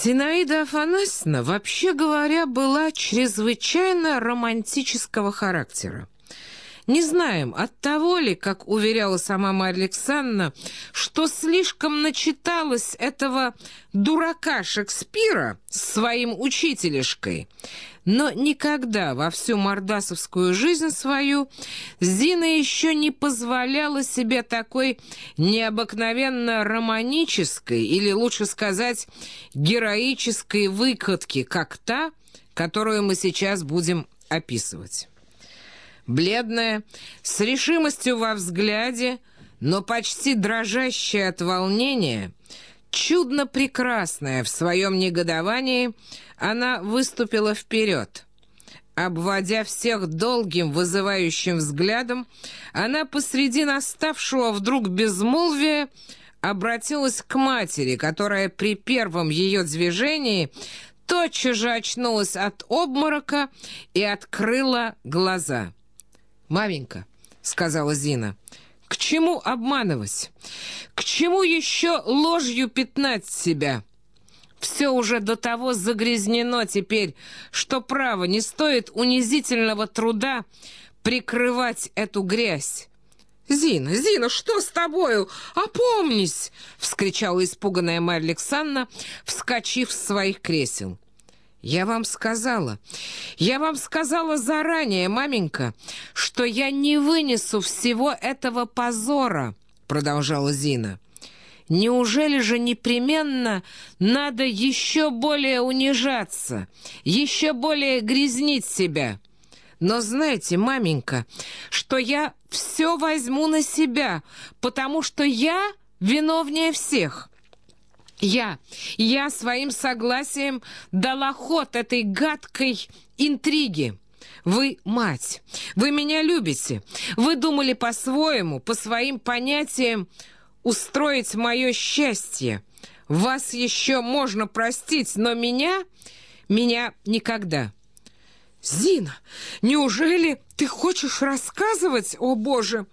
Зинаида Афанасьевна, вообще говоря, была чрезвычайно романтического характера. Не знаем, от того ли, как уверяла сама Марья Александровна, что слишком начиталась этого дурака Шекспира с своим учителешкой, но никогда во всю мордасовскую жизнь свою Зина еще не позволяла себе такой необыкновенно романической, или лучше сказать, героической выкатки, как та, которую мы сейчас будем описывать бледная, с решимостью во взгляде, но почти дрожащая от волнения, чудно прекрасная в своем негодовании, она выступила вперед. Обводя всех долгим, вызывающим взглядом, она посреди наставшего вдруг безмолвия обратилась к матери, которая при первом ее движении тотчас же очнулась от обморока и открыла глаза. «Маменька», — сказала Зина, — «к чему обманывать? К чему еще ложью пятнать себя?» Все уже до того загрязнено теперь, что право не стоит унизительного труда прикрывать эту грязь. «Зина, Зина, что с тобою? Опомнись!» — вскричала испуганная Марья Александровна, вскочив с своих кресел. «Я вам сказала, я вам сказала заранее, маменька, что я не вынесу всего этого позора», — продолжала Зина. «Неужели же непременно надо еще более унижаться, еще более грязнить себя?» Но знаете, маменька, что я все возьму на себя, потому что я виновнее всех. Я, я своим согласием дала ход этой гадкой интриге. Вы мать, вы меня любите. Вы думали по-своему, по своим понятиям устроить мое счастье. Вас еще можно простить, но меня, меня никогда. Зина, неужели ты хочешь рассказывать, о боже?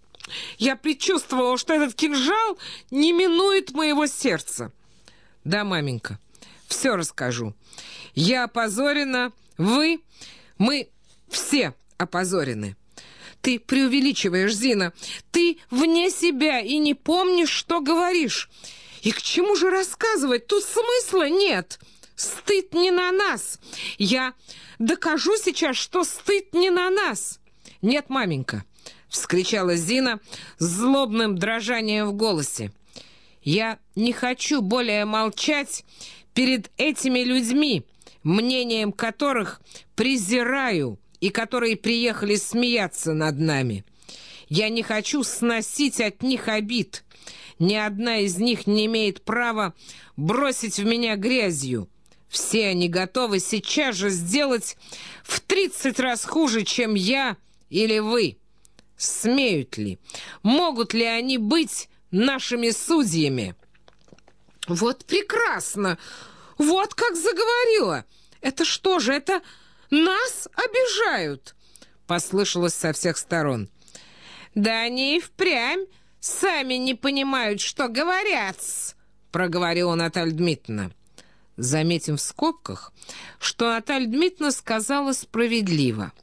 Я предчувствовала, что этот кинжал не минует моего сердца. Да, маменька, все расскажу. Я опозорена, вы, мы все опозорены. Ты преувеличиваешь, Зина. Ты вне себя и не помнишь, что говоришь. И к чему же рассказывать? Тут смысла нет. Стыд не на нас. Я докажу сейчас, что стыд не на нас. Нет, маменька, вскричала Зина с злобным дрожанием в голосе. Я не хочу более молчать перед этими людьми, мнением которых презираю и которые приехали смеяться над нами. Я не хочу сносить от них обид. Ни одна из них не имеет права бросить в меня грязью. Все они готовы сейчас же сделать в тридцать раз хуже, чем я или вы. Смеют ли? Могут ли они быть нашими судьями». «Вот прекрасно! Вот как заговорила! Это что же, это нас обижают?» Послышалось со всех сторон. «Да они и впрямь сами не понимают, что говорят проговорила Наталья Дмитриевна. Заметим в скобках, что Наталья Дмитриевна сказала справедливо.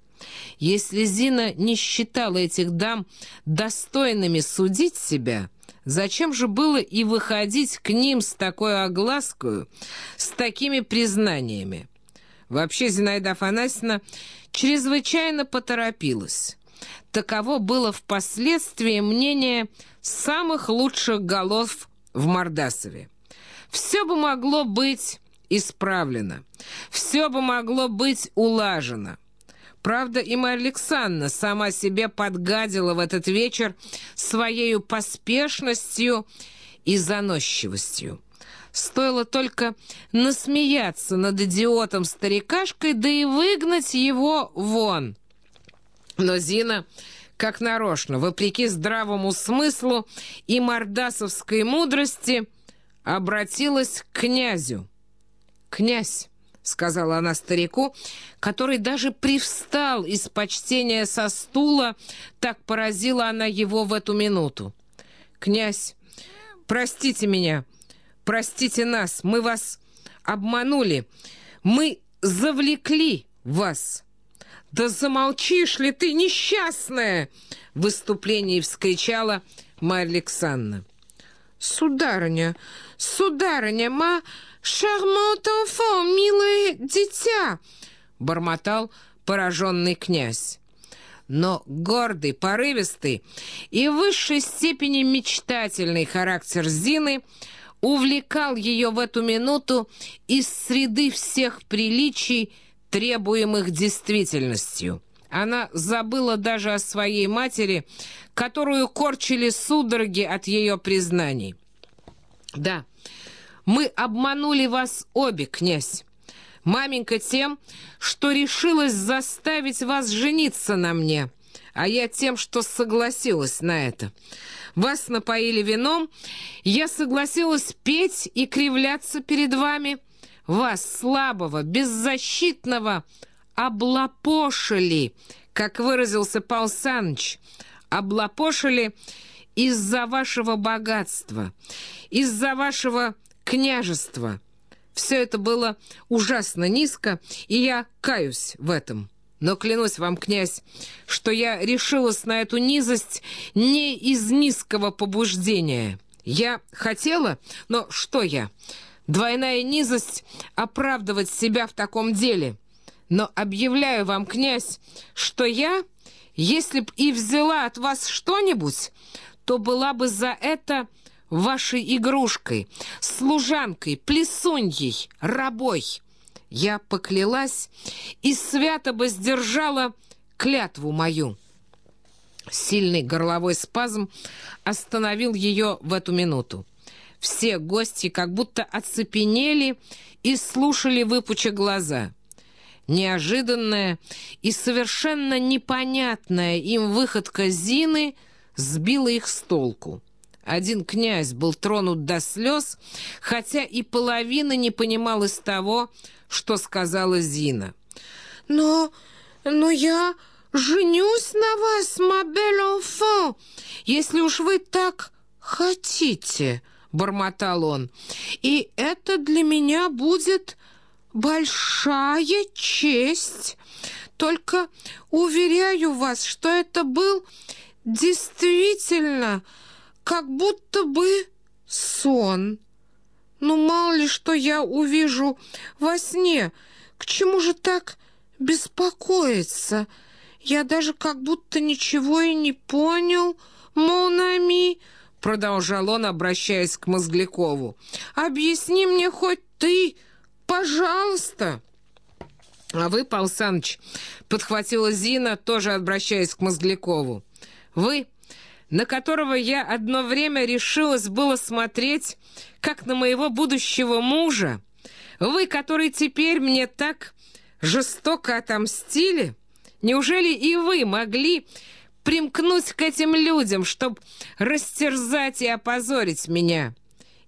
Если Зина не считала этих дам достойными судить себя, Зачем же было и выходить к ним с такой оглаской, с такими признаниями? Вообще Зинаида Афанасьевна чрезвычайно поторопилась. Таково было впоследствии мнение самых лучших голов в Мордасове. Все бы могло быть исправлено, все бы могло быть улажено. Правда, и Марья Александровна сама себе подгадила в этот вечер своей поспешностью и заносчивостью. Стоило только насмеяться над идиотом-старикашкой, да и выгнать его вон. Но Зина, как нарочно, вопреки здравому смыслу и мордасовской мудрости, обратилась к князю. «Князь!» — сказала она старику, который даже привстал из почтения со стула, так поразила она его в эту минуту. «Князь, простите меня, простите нас, мы вас обманули, мы завлекли вас». «Да замолчишь ли ты, несчастная!» В выступлении вскричала Марья Александровна. «Сударыня, сударыня, ма шармант enfant, милое дитя!» Бормотал пораженный князь. Но гордый, порывистый и в высшей степени мечтательный характер Зины увлекал ее в эту минуту из среды всех приличий, требуемых действительностью. Она забыла даже о своей матери, которую корчили судороги от ее признаний. «Да, мы обманули вас обе, князь. Маменька тем, что решилась заставить вас жениться на мне, а я тем, что согласилась на это. Вас напоили вином, я согласилась петь и кривляться перед вами» вас, слабого, беззащитного, облапошили, как выразился Пал Саныч, облапошили из-за вашего богатства, из-за вашего княжества. Все это было ужасно низко, и я каюсь в этом. Но клянусь вам, князь, что я решилась на эту низость не из низкого побуждения. Я хотела, но что я? Двойная низость оправдывать себя в таком деле. Но объявляю вам, князь, что я, если б и взяла от вас что-нибудь, то была бы за это вашей игрушкой, служанкой, плесуньей, рабой. Я поклялась и свято бы сдержала клятву мою. Сильный горловой спазм остановил ее в эту минуту. Все гости как будто оцепенели и слушали, выпуча глаза. Неожиданная и совершенно непонятная им выходка Зины сбила их с толку. Один князь был тронут до слез, хотя и половина не понимал из того, что сказала Зина. «Но... но я женюсь на вас, мабель enfant, если уж вы так хотите», — бормотал он. «И это для меня будет большая честь. Только уверяю вас, что это был действительно как будто бы сон. Ну, мало ли, что я увижу во сне. К чему же так беспокоиться? Я даже как будто ничего и не понял, Монами» продолжал он, обращаясь к Мозглякову. «Объясни мне хоть ты, пожалуйста!» «А вы, Пал Саныч, — подхватила Зина, тоже обращаясь к Мозглякову, — вы, на которого я одно время решилась было смотреть, как на моего будущего мужа, вы, который теперь мне так жестоко отомстили, неужели и вы могли примкнуть к этим людям, чтобы растерзать и опозорить меня.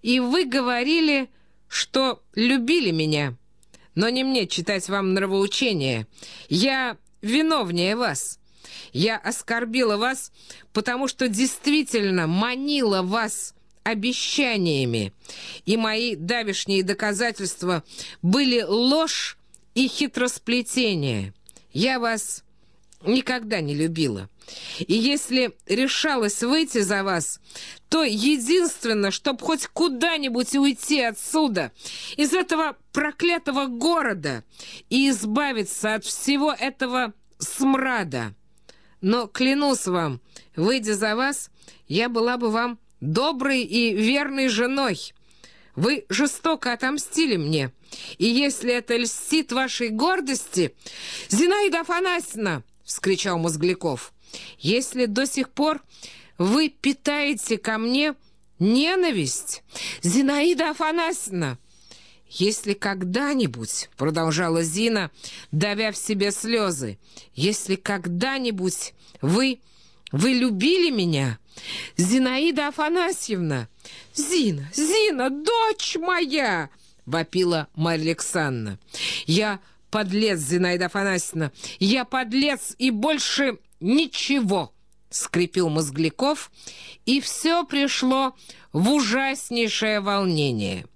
И вы говорили, что любили меня. Но не мне читать вам нравоучение. Я виновнее вас. Я оскорбила вас, потому что действительно манила вас обещаниями, и мои давишние доказательства были ложь и хитросплетение. Я вас никогда не любила. И если решалась выйти за вас, то единственно, чтоб хоть куда-нибудь уйти отсюда, из этого проклятого города, и избавиться от всего этого смрада. Но, клянусь вам, выйдя за вас, я была бы вам доброй и верной женой. Вы жестоко отомстили мне, и если это льстит вашей гордости... «Зинаида Афанасьевна!» — вскричал Мозгляков. Если до сих пор вы питаете ко мне ненависть, Зинаида Афанасьевна, если когда-нибудь, — продолжала Зина, давя в себе слезы, — если когда-нибудь вы, вы любили меня, Зинаида Афанасьевна, Зина, Зина, дочь моя, — вопила Марья Александровна. Я подлец, Зинаида Афанасьевна, я подлец и больше «Ничего!» — скрипел Мозгляков, и все пришло в ужаснейшее волнение.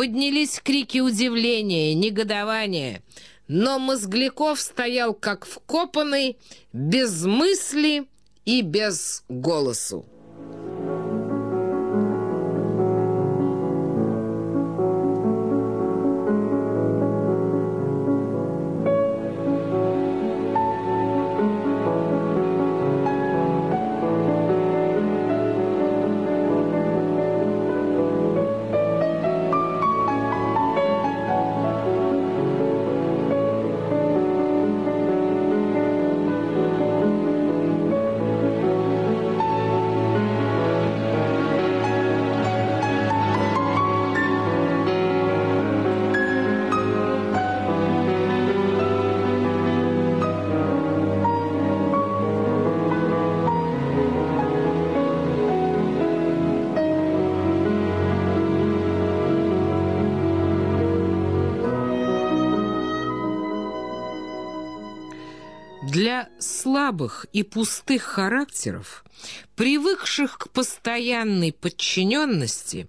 Поднялись крики удивления, негодования, но Мозгляков стоял как вкопанный, без мысли и без голосу. Слабых и пустых характеров, привыкших к постоянной подчиненности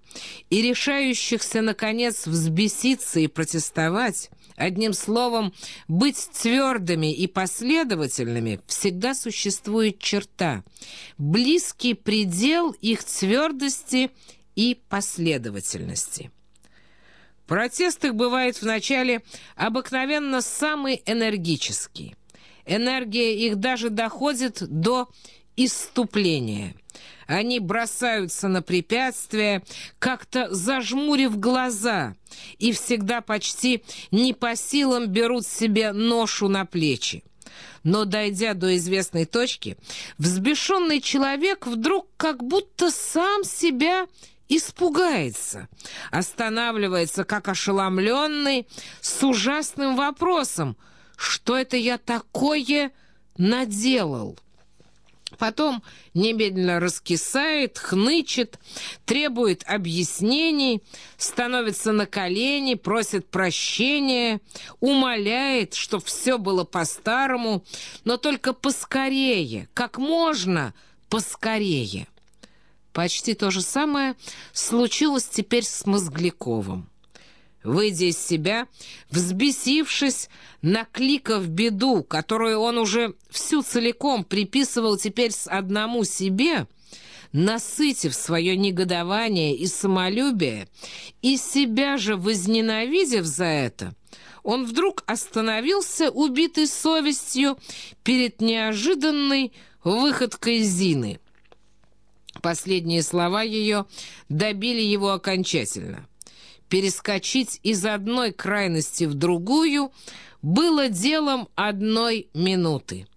и решающихся, наконец, взбеситься и протестовать, одним словом, быть твердыми и последовательными, всегда существует черта, близкий предел их твердости и последовательности. Протест их бывает вначале обыкновенно самый энергический. Энергия их даже доходит до иступления. Они бросаются на препятствия, как-то зажмурив глаза, и всегда почти не по силам берут себе ношу на плечи. Но, дойдя до известной точки, взбешенный человек вдруг как будто сам себя испугается, останавливается как ошеломленный с ужасным вопросом – что это я такое наделал? Потом немедленно раскисает, хнычет, требует объяснений, становится на колени, просит прощения, умоляет, что все было по-старому, но только поскорее, как можно поскорее. Почти то же самое случилось теперь с Мозгляковым. Выйдя из себя, взбесившись, накликав беду, которую он уже всю целиком приписывал теперь с одному себе, насытив свое негодование и самолюбие, и себя же возненавидев за это, он вдруг остановился, убитый совестью, перед неожиданной выходкой Зины. Последние слова ее добили его окончательно перескочить из одной крайности в другую было делом одной минуты.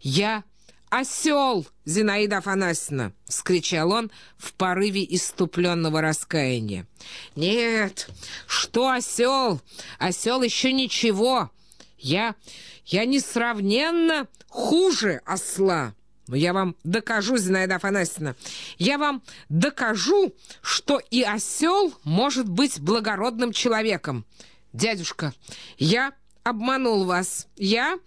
«Я осел, Зинаида Афанасьевна!» — вскричал он в порыве иступленного раскаяния. «Нет, что осел? Осел еще ничего. Я, я несравненно хуже осла!» Но я вам докажу, Зинаида Афанасьевна, я вам докажу, что и осел может быть благородным человеком. Дядюшка, я обманул вас. Я,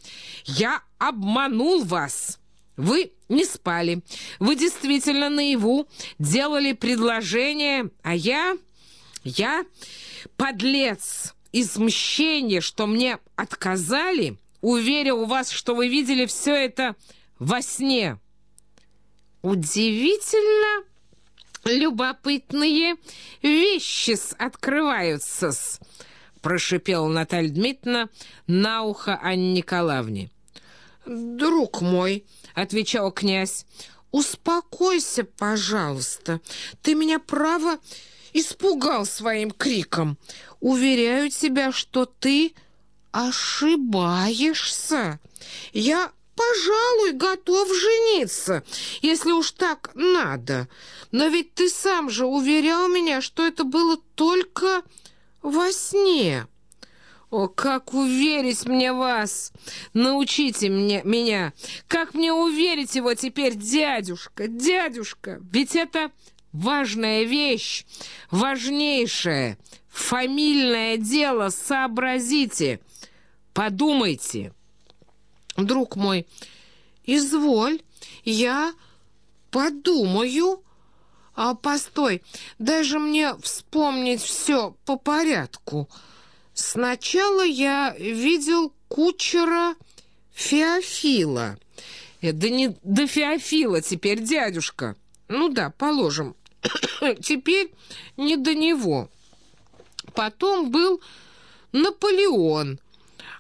я обманул вас. Вы не спали. Вы действительно наяву делали предложение, а я, я, подлец, из мщения, что мне отказали, уверил вас, что вы видели все это во сне. Удивительно любопытные вещи открываются -с, прошипела Наталья Дмитриевна на ухо Анне Николаевне. «Друг мой», — отвечал князь, — «успокойся, пожалуйста. Ты меня, право, испугал своим криком. Уверяю тебя, что ты ошибаешься. Я пожалуй, готов жениться, если уж так надо. Но ведь ты сам же уверял меня, что это было только во сне. О, как уверить мне вас! Научите мне, меня! Как мне уверить его теперь, дядюшка, дядюшка? Ведь это важная вещь, важнейшее, фамильное дело, сообразите, подумайте» друг мой, изволь, я подумаю. А, постой, дай же мне вспомнить все по порядку. Сначала я видел кучера Феофила. Э, да не до Феофила теперь, дядюшка. Ну да, положим. теперь не до него. Потом был Наполеон.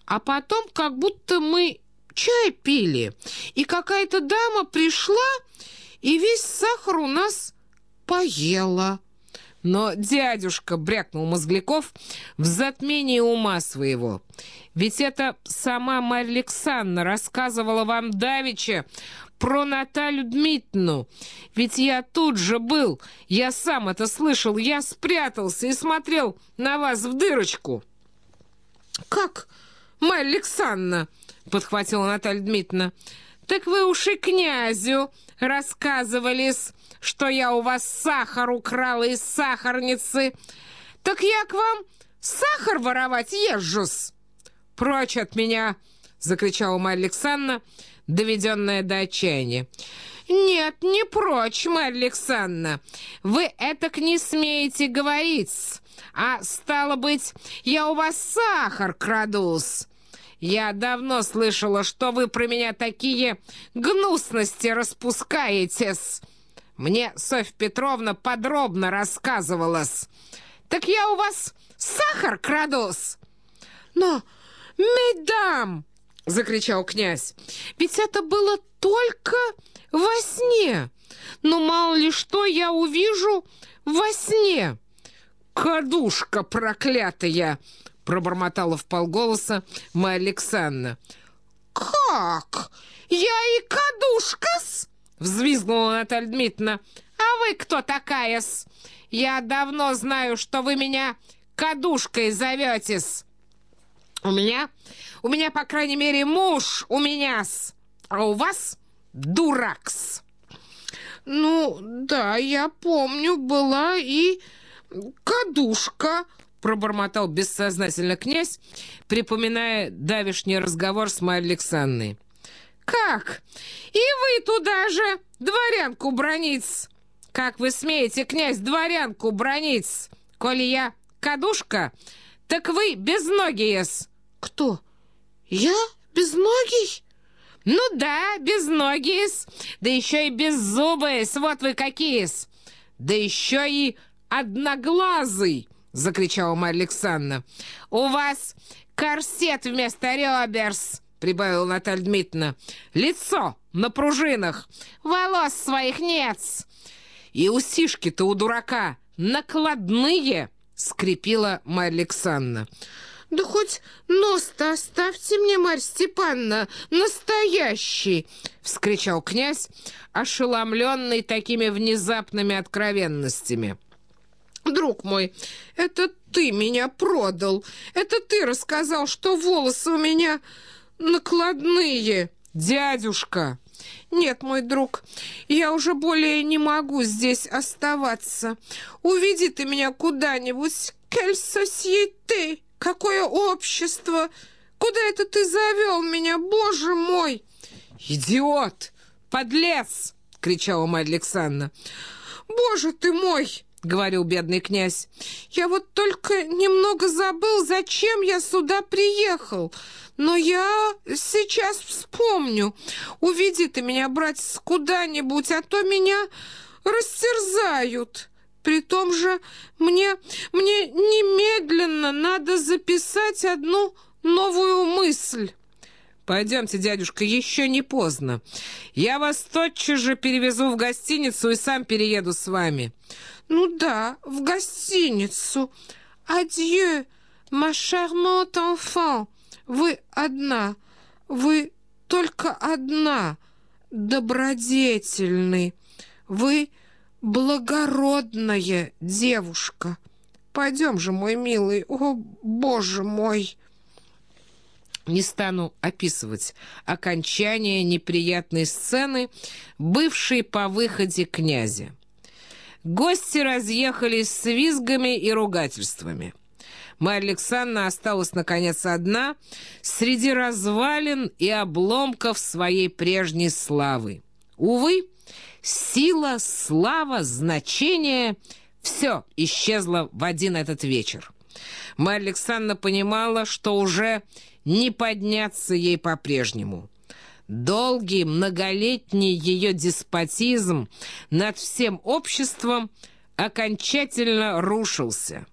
А потом как будто мы чай пили, и какая-то дама пришла, и весь сахар у нас поела. Но дядюшка брякнул Мозгляков в затмении ума своего. Ведь это сама Марья Александровна рассказывала вам давеча про Наталью Дмитриевну. Ведь я тут же был, я сам это слышал, я спрятался и смотрел на вас в дырочку. «Как, Марья Александровна?» — подхватила Наталья Дмитриевна. «Так вы уж и князю рассказывались, что я у вас сахар украла из сахарницы. Так я к вам сахар воровать езжусь!» «Прочь от меня!» — закричала Марья Александровна, доведенная до отчаяния. «Нет, не прочь, Марья Александровна. Вы этак не смеете говорить, а, стало быть, я у вас сахар крадусь. Я давно слышала, что вы про меня такие гнусности распускаетесь. Мне Софья Петровна подробно рассказывалась. Так я у вас сахар крадусь. Но, медам, — закричал князь, — ведь это было только во сне. Но мало ли что я увижу во сне. Кадушка проклятая! — пробормотала в полголоса Майя Александровна. «Как? Я и кадушка-с?» — взвизгнула Наталья Дмитриевна. «А вы кто такая-с? Я давно знаю, что вы меня кадушкой зоветесь. У меня, у меня, по крайней мере, муж у меня-с, а у вас дуракс». «Ну, да, я помню, была и кадушка», пробормотал бессознательно князь, припоминая давишний разговор с Марьей Александровной. «Как? И вы туда же дворянку бронить? Как вы смеете, князь, дворянку бронить? Коли я кадушка, так вы безногие-с!» «Кто? Я безногий?» «Ну да, безногие-с, да еще и беззубые-с, вот вы какие-с, да еще и одноглазый!» — закричала Марья Александровна. «У вас корсет вместо реберс!» — прибавила Наталья Дмитриевна. «Лицо на пружинах, волос своих нет!» «И усишки-то у дурака накладные!» — скрипила Марья Александровна. «Да хоть нос-то оставьте мне, Марья Степановна, настоящий!» — вскричал князь, ошеломленный такими внезапными откровенностями. «Друг мой, это ты меня продал. Это ты рассказал, что волосы у меня накладные, дядюшка». «Нет, мой друг, я уже более не могу здесь оставаться. Уведи ты меня куда-нибудь. Кель сосьете? Какое общество? Куда это ты завел меня, боже мой?» «Идиот! Подлец!» — кричала Марья Александровна. «Боже ты мой!» — говорил бедный князь. «Я вот только немного забыл, зачем я сюда приехал. Но я сейчас вспомню. Уведи ты меня, братец, куда-нибудь, а то меня растерзают. При том же мне, мне немедленно надо записать одну новую мысль». «Пойдемте, дядюшка, еще не поздно. Я вас тотчас же перевезу в гостиницу и сам перееду с вами». «Ну да, в гостиницу. Адье, ma charmante enfant. Вы одна, вы только одна, добродетельный. Вы благородная девушка. Пойдем же, мой милый, о, боже мой!» Не стану описывать окончание неприятной сцены, бывшей по выходе князя. Гости разъехались с визгами и ругательствами. Марья Александровна осталась, наконец, одна среди развалин и обломков своей прежней славы. Увы, сила, слава, значение — все исчезло в один этот вечер. Марья Александровна понимала, что уже не подняться ей по-прежнему. Долгий, многолетний ее деспотизм над всем обществом окончательно рушился.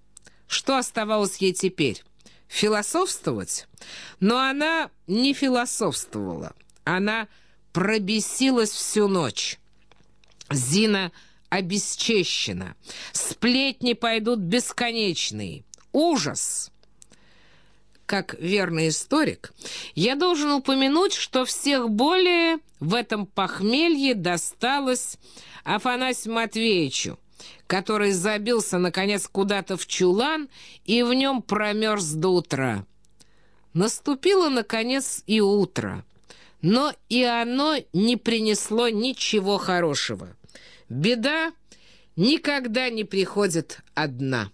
Что оставалось ей теперь? Философствовать? Но она не философствовала. Она пробесилась всю ночь. Зина обесчещена. Сплетни пойдут бесконечные. Ужас! Как верный историк, я должен упомянуть, что всех более в этом похмелье досталось Афанасию Матвеевичу, который забился, наконец, куда-то в чулан и в нем промерз до утра. Наступило, наконец, и утро, но и оно не принесло ничего хорошего. Беда никогда не приходит одна.